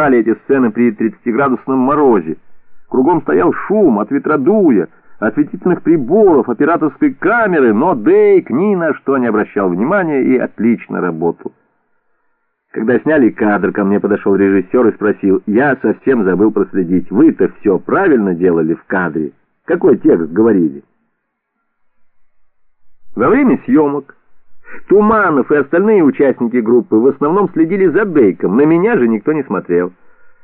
снимали эти сцены при 30-градусном морозе. Кругом стоял шум от ветродуя, осветительных приборов, операторской камеры, но Дейк ни на что не обращал внимания и отлично работал. Когда сняли кадр, ко мне подошел режиссер и спросил, «Я совсем забыл проследить, вы-то все правильно делали в кадре? Какой текст говорили?» Во время съемок Туманов и остальные участники группы в основном следили за Дейком, на меня же никто не смотрел.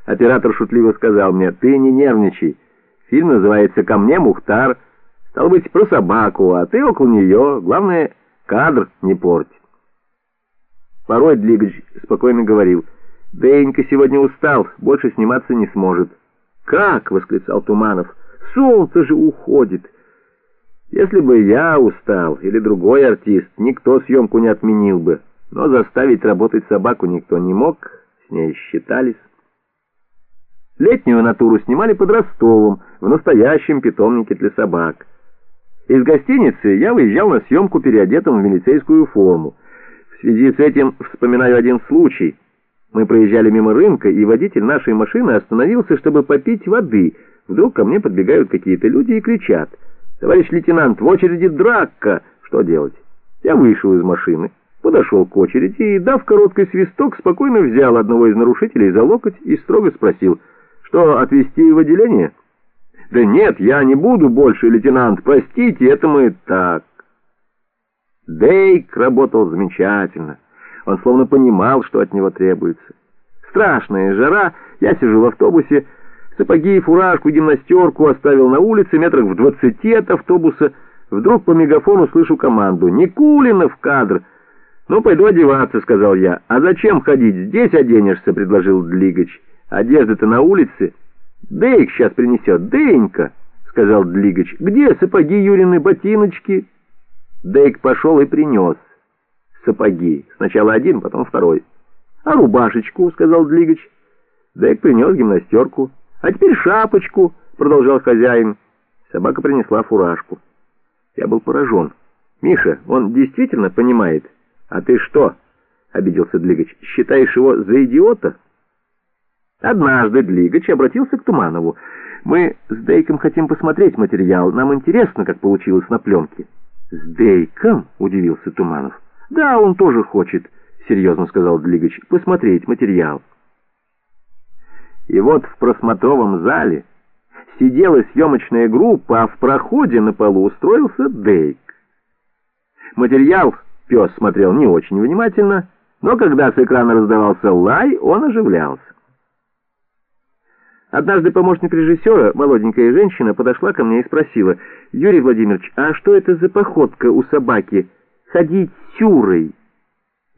Оператор шутливо сказал мне, «Ты не нервничай, фильм называется «Ко мне Мухтар», стал быть, про собаку, а ты около нее, главное, кадр не порть». Порой Длигач спокойно говорил, «Денька сегодня устал, больше сниматься не сможет». «Как?» — восклицал Туманов. «Солнце же уходит!» Если бы я устал или другой артист, никто съемку не отменил бы. Но заставить работать собаку никто не мог, с ней считались. Летнюю натуру снимали под Ростовом, в настоящем питомнике для собак. Из гостиницы я выезжал на съемку переодетым в милицейскую форму. В связи с этим вспоминаю один случай. Мы проезжали мимо рынка, и водитель нашей машины остановился, чтобы попить воды. Вдруг ко мне подбегают какие-то люди и кричат. «Товарищ лейтенант, в очереди драка!» Что делать? Я вышел из машины, подошел к очереди и, дав короткий свисток, спокойно взял одного из нарушителей за локоть и строго спросил, что, отвезти в отделение? «Да нет, я не буду больше, лейтенант, простите, это мы так». Дейк работал замечательно. Он словно понимал, что от него требуется. Страшная жара, я сижу в автобусе, сапоги, фуражку, гимнастерку оставил на улице, метрах в двадцати от автобуса. Вдруг по мегафону слышу команду «Никулина в кадр!» «Ну, пойду одеваться», — сказал я. «А зачем ходить? Здесь оденешься», — предложил Длигач. «Одежда-то на улице». «Дейк сейчас принесет». «Денька», — сказал Длигач. «Где сапоги Юрины, ботиночки?» Дейк пошел и принес сапоги. Сначала один, потом второй. «А рубашечку?» — сказал Длигач. Дейк принес гимнастерку. «А теперь шапочку!» — продолжал хозяин. Собака принесла фуражку. Я был поражен. «Миша, он действительно понимает?» «А ты что?» — обиделся Длигач. «Считаешь его за идиота?» Однажды Длигач обратился к Туманову. «Мы с Дейком хотим посмотреть материал. Нам интересно, как получилось на пленке». «С Дейком?» — удивился Туманов. «Да, он тоже хочет», — серьезно сказал Длигач, — «посмотреть материал». И вот в просмотровом зале сидела съемочная группа, а в проходе на полу устроился Дейк. Материал пес смотрел не очень внимательно, но когда с экрана раздавался лай, он оживлялся. Однажды помощник режиссера, молоденькая женщина, подошла ко мне и спросила, «Юрий Владимирович, а что это за походка у собаки? Ходить сюрой?»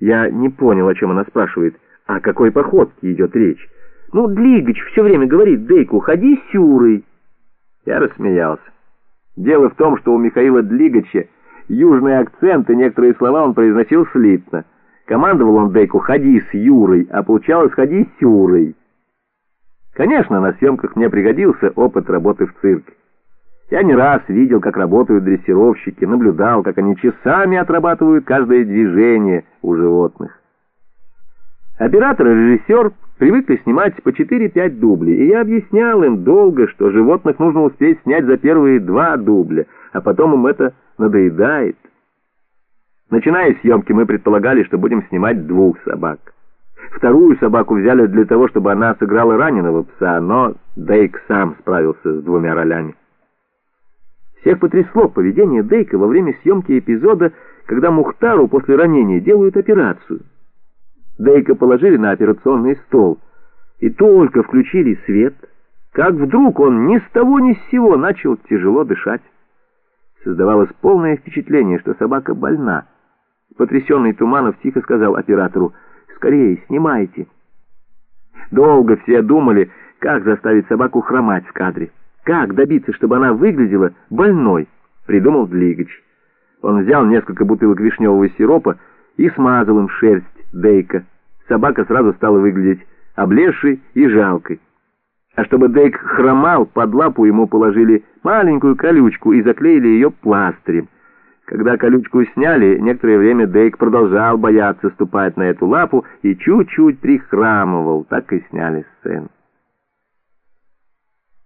Я не понял, о чем она спрашивает. О какой походке идет речь? «Ну, Длигач все время говорит Дейку, ходи сюрой». Я рассмеялся. Дело в том, что у Михаила Длигача южный акцент, и некоторые слова он произносил слитно. Командовал он Дейку «ходи с Юрой», а получалось «ходи с Юрой». Конечно, на съемках мне пригодился опыт работы в цирке. Я не раз видел, как работают дрессировщики, наблюдал, как они часами отрабатывают каждое движение у животных. Оператор и режиссер привыкли снимать по 4-5 дублей, и я объяснял им долго, что животных нужно успеть снять за первые два дубля, а потом им это надоедает. Начиная съемки, мы предполагали, что будем снимать двух собак. Вторую собаку взяли для того, чтобы она сыграла раненого пса, но Дейк сам справился с двумя ролями. Всех потрясло поведение Дейка во время съемки эпизода, когда Мухтару после ранения делают операцию. Дейка положили на операционный стол, и только включили свет, как вдруг он ни с того ни с сего начал тяжело дышать. Создавалось полное впечатление, что собака больна. Потрясенный Туманов тихо сказал оператору, Скорее, снимайте. Долго все думали, как заставить собаку хромать в кадре. Как добиться, чтобы она выглядела больной, придумал Длигач. Он взял несколько бутылок вишневого сиропа и смазал им шерсть Дейка. Собака сразу стала выглядеть облезшей и жалкой. А чтобы Дейк хромал, под лапу ему положили маленькую колючку и заклеили ее пластырем. Когда колючку сняли, некоторое время Дейк продолжал бояться ступать на эту лапу и чуть-чуть прихрамывал, так и сняли сцену.